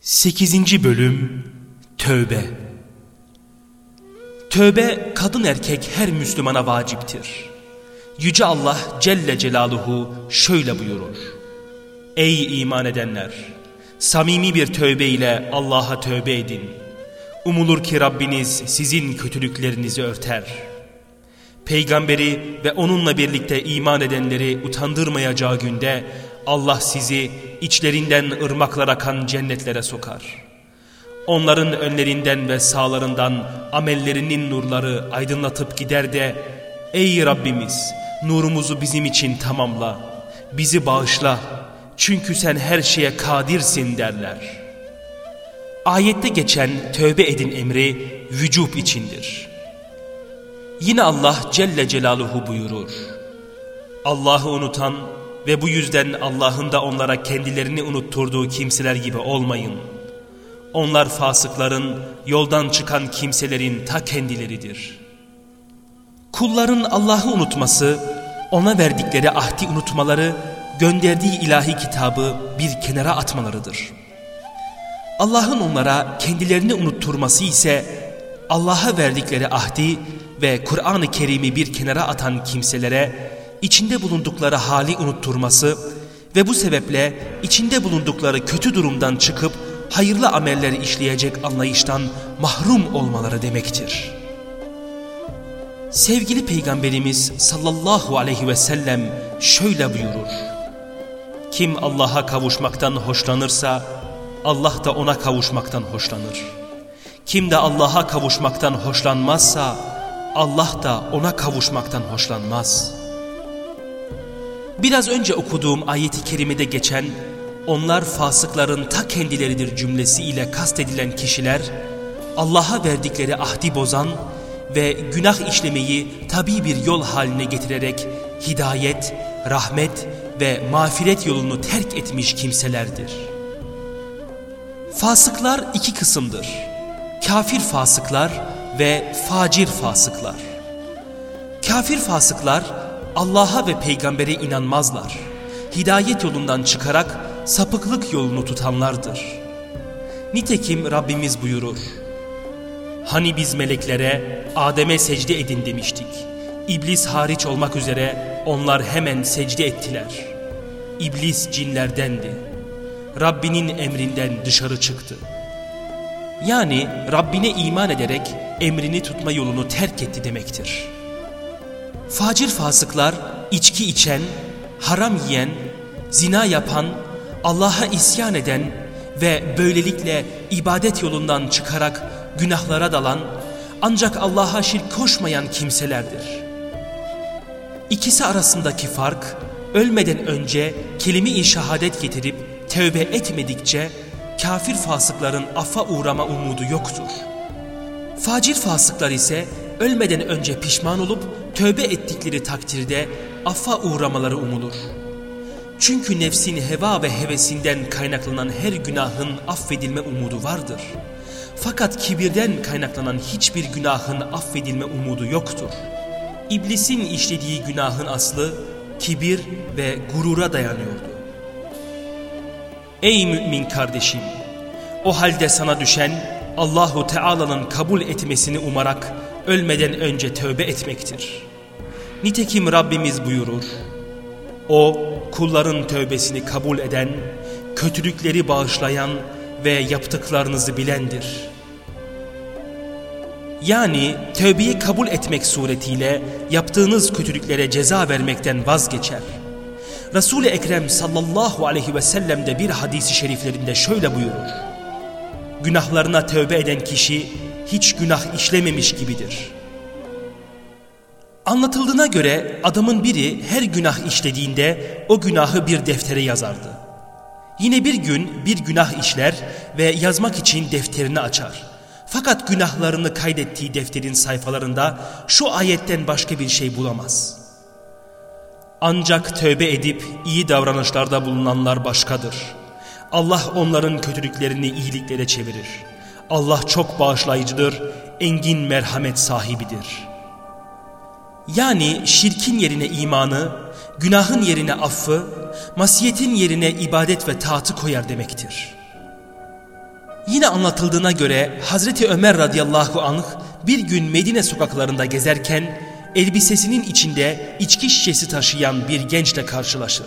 8. Bölüm Tövbe Tövbe kadın erkek her Müslümana vaciptir. Yüce Allah Celle Celaluhu şöyle buyurur. Ey iman edenler! Samimi bir tövbe ile Allah'a tövbe edin. Umulur ki Rabbiniz sizin kötülüklerinizi örter. Peygamberi ve onunla birlikte iman edenleri utandırmayacağı günde Allah sizi içlerinden ırmaklar akan cennetlere sokar. Onların önlerinden ve sağlarından amellerinin nurları aydınlatıp gider de Ey Rabbimiz nurumuzu bizim için tamamla, bizi bağışla çünkü sen her şeye kadirsin derler. Ayette geçen tövbe edin emri vücub içindir. Yine Allah Celle Celaluhu buyurur. Allah'ı unutan ve bu yüzden Allah'ın da onlara kendilerini unutturduğu kimseler gibi olmayın. Onlar fasıkların, yoldan çıkan kimselerin ta kendileridir. Kulların Allah'ı unutması, ona verdikleri ahdi unutmaları, gönderdiği ilahi kitabı bir kenara atmalarıdır. Allah'ın onlara kendilerini unutturması ise Allah'a verdikleri ahdi ve Kur'an-ı Kerim'i bir kenara atan kimselere içinde bulundukları hali unutturması ve bu sebeple içinde bulundukları kötü durumdan çıkıp hayırlı amelleri işleyecek anlayıştan mahrum olmaları demektir. Sevgili Peygamberimiz sallallahu aleyhi ve sellem şöyle buyurur. Kim Allah'a kavuşmaktan hoşlanırsa Allah da ona kavuşmaktan hoşlanır. Kim de Allah'a kavuşmaktan hoşlanmazsa Allah da ona kavuşmaktan hoşlanmaz.'' Biraz önce okuduğum ayeti kerimede geçen onlar fasıkların ta kendileridir cümlesi ile kastedilen kişiler Allah'a verdikleri ahdi bozan ve günah işlemeyi tabi bir yol haline getirerek hidayet, rahmet ve mağfiret yolunu terk etmiş kimselerdir. Fasıklar iki kısımdır. Kafir fasıklar ve facir fasıklar. Kafir fasıklar Allah'a ve peygambere inanmazlar. Hidayet yolundan çıkarak sapıklık yolunu tutanlardır. Nitekim Rabbimiz buyurur. Hani biz meleklere Adem'e secde edin demiştik. İblis hariç olmak üzere onlar hemen secde ettiler. İblis cinlerdendi. Rabbinin emrinden dışarı çıktı. Yani Rabbine iman ederek emrini tutma yolunu terk etti demektir. Facir fasıklar içki içen, haram yiyen, zina yapan, Allah'a isyan eden ve böylelikle ibadet yolundan çıkarak günahlara dalan ancak Allah'a şirk koşmayan kimselerdir. İkisi arasındaki fark ölmeden önce kelime-i şehadet getirip tövbe etmedikçe kafir fasıkların affa uğrama umudu yoktur. Facir fasıklar ise ölmeden önce pişman olup tövbe ettikleri takdirde affa uğramaları umulur. Çünkü nefsin heva ve hevesinden kaynaklanan her günahın affedilme umudu vardır. Fakat kibirden kaynaklanan hiçbir günahın affedilme umudu yoktur. İblisin işlediği günahın aslı kibir ve gurura dayanıyordu. Ey mümin kardeşim! O halde sana düşen Allahu Teala'nın kabul etmesini umarak ölmeden önce tövbe etmektir. Nitekim Rabbimiz buyurur. O kulların tövbesini kabul eden, kötülükleri bağışlayan ve yaptıklarınızı bilendir. Yani tövbeyi kabul etmek suretiyle yaptığınız kötülüklere ceza vermekten vazgeçer. Resul-i Ekrem sallallahu aleyhi ve sellem de bir hadisi şeriflerinde şöyle buyurur. Günahlarına tövbe eden kişi hiç günah işlememiş gibidir. Anlatıldığına göre adamın biri her günah işlediğinde o günahı bir deftere yazardı. Yine bir gün bir günah işler ve yazmak için defterini açar. Fakat günahlarını kaydettiği defterin sayfalarında şu ayetten başka bir şey bulamaz. Ancak tövbe edip iyi davranışlarda bulunanlar başkadır. Allah onların kötülüklerini iyiliklere çevirir. Allah çok bağışlayıcıdır, engin merhamet sahibidir. Yani şirkin yerine imanı, günahın yerine affı, masiyetin yerine ibadet ve taatı koyar demektir. Yine anlatıldığına göre Hazreti Ömer radıyallahu anh bir gün Medine sokaklarında gezerken elbisesinin içinde içki şişesi taşıyan bir gençle karşılaşır.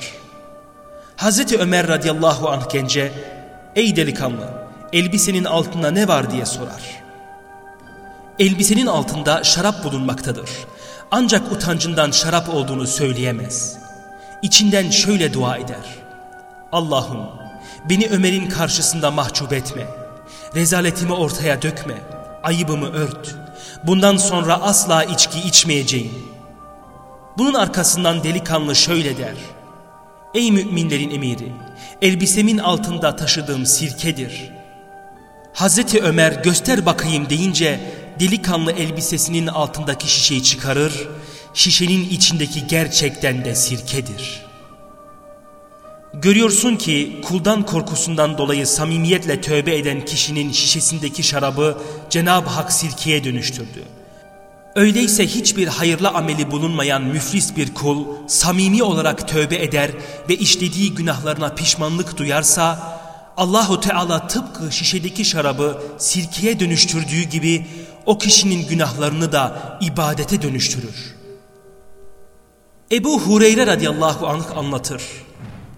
Hazreti Ömer radıyallahu anh gence ''Ey delikanlı elbisenin altında ne var?'' diye sorar. Elbisenin altında şarap bulunmaktadır. Ancak utancından şarap olduğunu söyleyemez. İçinden şöyle dua eder. Allah'ım beni Ömer'in karşısında mahcup etme. Rezaletimi ortaya dökme. Ayıbımı ört. Bundan sonra asla içki içmeyeceğim. Bunun arkasından delikanlı şöyle der. Ey müminlerin emiri, elbisemin altında taşıdığım sirkedir. Hazreti Ömer göster bakayım deyince delikanlı elbisesinin altındaki şişeyi çıkarır, şişenin içindeki gerçekten de sirkedir. Görüyorsun ki kuldan korkusundan dolayı samimiyetle tövbe eden kişinin şişesindeki şarabı Cenab-ı Hak sirkeye dönüştürdü. Öyleyse hiçbir hayırlı ameli bulunmayan müflis bir kul samimi olarak tövbe eder ve işlediği günahlarına pişmanlık duyarsa Allahu Teala tıpkı şişedeki şarabı sirkeye dönüştürdüğü gibi o kişinin günahlarını da ibadete dönüştürür. Ebu Hureyre radıyallahu anh anlatır.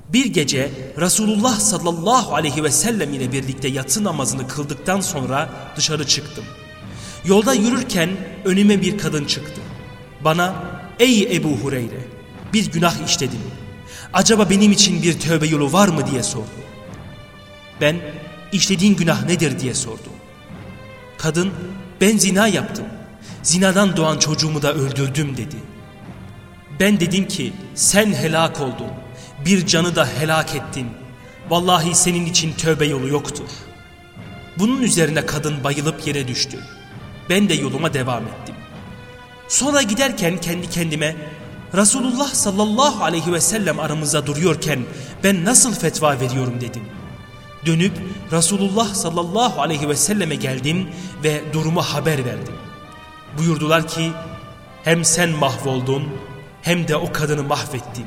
Bir gece Resulullah sallallahu aleyhi ve sellem ile birlikte yatsı namazını kıldıktan sonra dışarı çıktım. Yolda yürürken önüme bir kadın çıktı. Bana ey Ebu Hureyre bir günah işledim. Acaba benim için bir tövbe yolu var mı diye sordu. Ben işlediğin günah nedir diye sordum. Kadın ben zina yaptım. Zinadan doğan çocuğumu da öldürdüm dedi. Ben dedim ki sen helak oldun. Bir canı da helak ettin. Vallahi senin için tövbe yolu yoktur. Bunun üzerine kadın bayılıp yere düştü. Ben de yoluma devam ettim. Sonra giderken kendi kendime Resulullah sallallahu aleyhi ve sellem aramızda duruyorken ben nasıl fetva veriyorum dedim. Dönüp Resulullah sallallahu aleyhi ve selleme geldim ve durumu haber verdim. Buyurdular ki hem sen mahvoldun hem de o kadını mahvettin.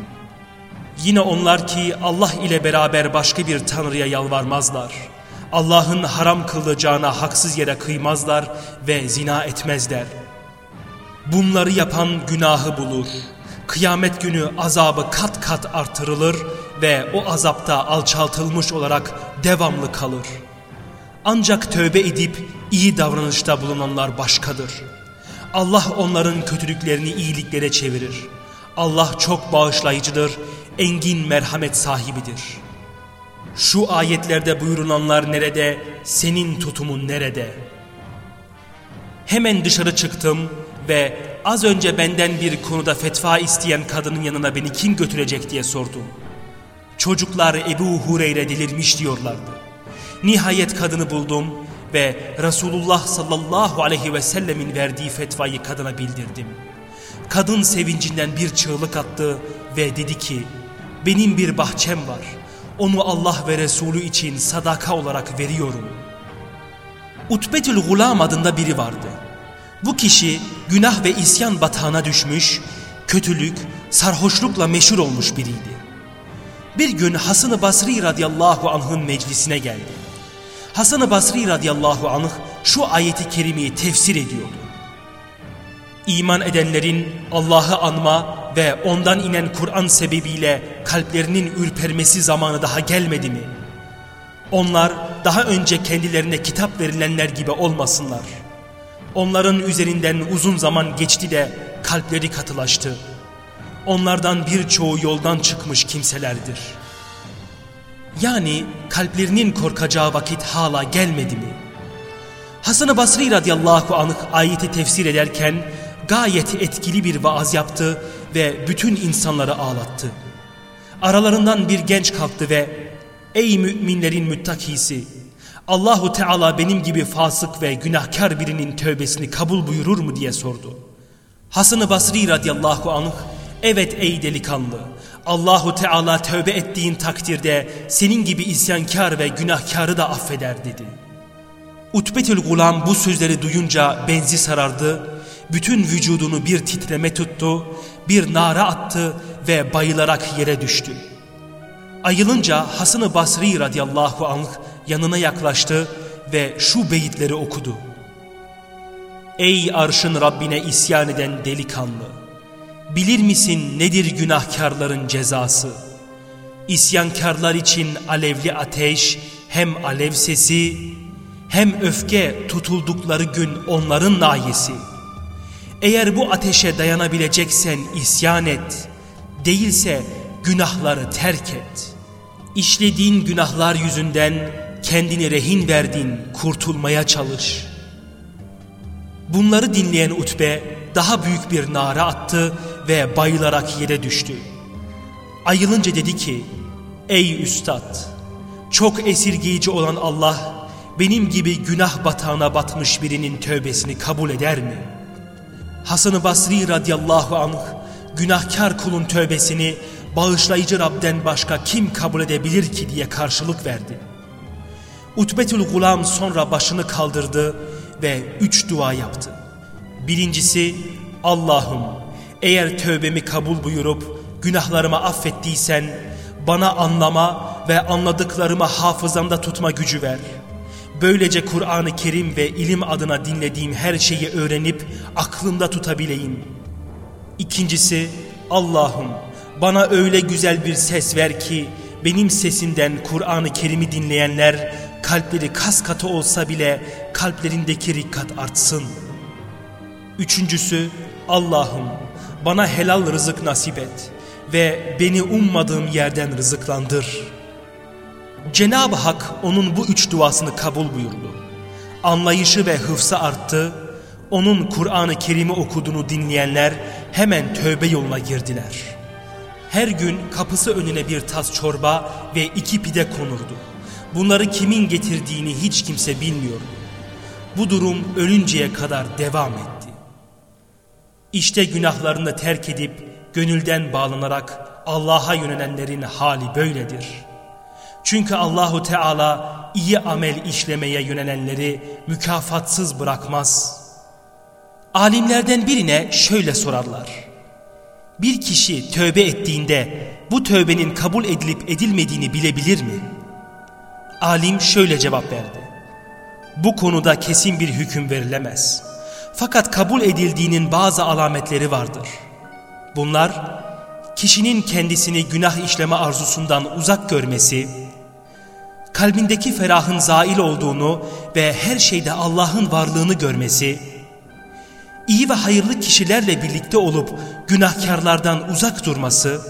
Yine onlar ki Allah ile beraber başka bir tanrıya yalvarmazlar. Allah'ın haram kılacağına haksız yere kıymazlar ve zina etmezler. Bunları yapan günahı bulur. Kıyamet günü azabı kat kat artırılır ve o azapta alçaltılmış olarak devamlı kalır. Ancak tövbe edip iyi davranışta bulunanlar başkadır. Allah onların kötülüklerini iyiliklere çevirir. Allah çok bağışlayıcıdır, engin merhamet sahibidir. Şu ayetlerde buyurulanlar nerede, senin tutumun nerede? Hemen dışarı çıktım ve az önce benden bir konuda fetva isteyen kadının yanına beni kim götürecek diye sordum. Çocuklar Ebu Hureyre delirmiş diyorlardı. Nihayet kadını buldum ve Resulullah sallallahu aleyhi ve sellemin verdiği fetvayı kadına bildirdim. Kadın sevincinden bir çığlık attı ve dedi ki benim bir bahçem var. Onu Allah ve Resulü için sadaka olarak veriyorum. Utbetül Gulam adında biri vardı. Bu kişi günah ve isyan batağına düşmüş, kötülük, sarhoşlukla meşhur olmuş biriydi. Bir gün Hasan-ı Basri radıyallahu anh'ın meclisine geldi. Hasan-ı Basri radıyallahu anh şu ayeti kerimeyi tefsir ediyordu. İman edenlerin Allah'ı anma ve ondan inen Kur'an sebebiyle kalplerinin ürpermesi zamanı daha gelmedi mi? Onlar daha önce kendilerine kitap verilenler gibi olmasınlar. Onların üzerinden uzun zaman geçti de kalpleri katılaştı. Onlardan birçoğu yoldan çıkmış kimselerdir. Yani kalplerinin korkacağı vakit hala gelmedi mi? Hasan-ı Basri radıyallahu anh ayeti tefsir ederken gayet etkili bir vaaz yaptı ve bütün insanları ağlattı. Aralarından bir genç kalktı ve ''Ey müminlerin müttakisi, Allahu Teala benim gibi fasık ve günahkar birinin tövbesini kabul buyurur mu?'' diye sordu. Hasan-ı Basri radıyallahu anh ''Evet ey delikanlı, Allahu Teala tövbe ettiğin takdirde senin gibi isyankar ve günahkarı da affeder.'' dedi. Utbetül Gulam bu sözleri duyunca benzi sarardı bütün vücudunu bir titreme tuttu, bir nara attı ve bayılarak yere düştü. Ayılınca Hasan-ı Basri radıyallahu anh yanına yaklaştı ve şu beyitleri okudu. Ey arşın Rabbine isyan eden delikanlı! Bilir misin nedir günahkarların cezası? İsyankarlar için alevli ateş, hem alev sesi, hem öfke tutuldukları gün onların nayesi. Eğer bu ateşe dayanabileceksen isyan et, değilse günahları terk et. İşlediğin günahlar yüzünden kendini rehin verdin, kurtulmaya çalış. Bunları dinleyen Utbe daha büyük bir nara attı ve bayılarak yere düştü. Ayılınca dedi ki, ey üstad, çok esirgeyici olan Allah, benim gibi günah batağına batmış birinin tövbesini kabul eder mi? Hasan-ı Basri radıyallahu anh, günahkar kulun tövbesini bağışlayıcı Rab'den başka kim kabul edebilir ki diye karşılık verdi. Utbetül Gulam sonra başını kaldırdı ve üç dua yaptı. Birincisi, Allah'ım eğer tövbemi kabul buyurup günahlarımı affettiysen bana anlama ve anladıklarımı hafızamda tutma gücü ver. Böylece Kur'an-ı Kerim ve ilim adına dinlediğim her şeyi öğrenip aklımda tutabileyim. İkincisi Allah'ım bana öyle güzel bir ses ver ki benim sesimden Kur'an-ı Kerim'i dinleyenler kalpleri kas katı olsa bile kalplerindeki rikkat artsın. Üçüncüsü Allah'ım bana helal rızık nasip et ve beni ummadığım yerden rızıklandır. Cenab-ı Hak onun bu üç duasını kabul buyurdu. Anlayışı ve hıfzı arttı, onun Kur'an-ı Kerim'i okuduğunu dinleyenler hemen tövbe yoluna girdiler. Her gün kapısı önüne bir tas çorba ve iki pide konurdu. Bunları kimin getirdiğini hiç kimse bilmiyordu. Bu durum ölünceye kadar devam etti. İşte günahlarını terk edip gönülden bağlanarak Allah'a yönelenlerin hali böyledir. Çünkü Allahu Teala iyi amel işlemeye yönelenleri mükafatsız bırakmaz. Alimlerden birine şöyle sorarlar. Bir kişi tövbe ettiğinde bu tövbenin kabul edilip edilmediğini bilebilir mi? Alim şöyle cevap verdi. Bu konuda kesin bir hüküm verilemez. Fakat kabul edildiğinin bazı alametleri vardır. Bunlar kişinin kendisini günah işleme arzusundan uzak görmesi, kalbindeki ferahın zail olduğunu ve her şeyde Allah'ın varlığını görmesi, iyi ve hayırlı kişilerle birlikte olup günahkarlardan uzak durması,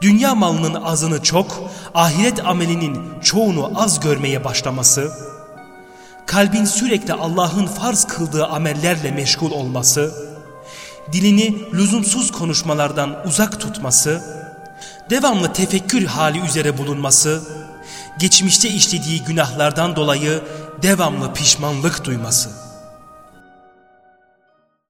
dünya malının azını çok, ahiret amelinin çoğunu az görmeye başlaması, kalbin sürekli Allah'ın farz kıldığı amellerle meşgul olması, dilini lüzumsuz konuşmalardan uzak tutması, devamlı tefekkür hali üzere bulunması, geçmişte işlediği günahlardan dolayı devamlı pişmanlık duyması.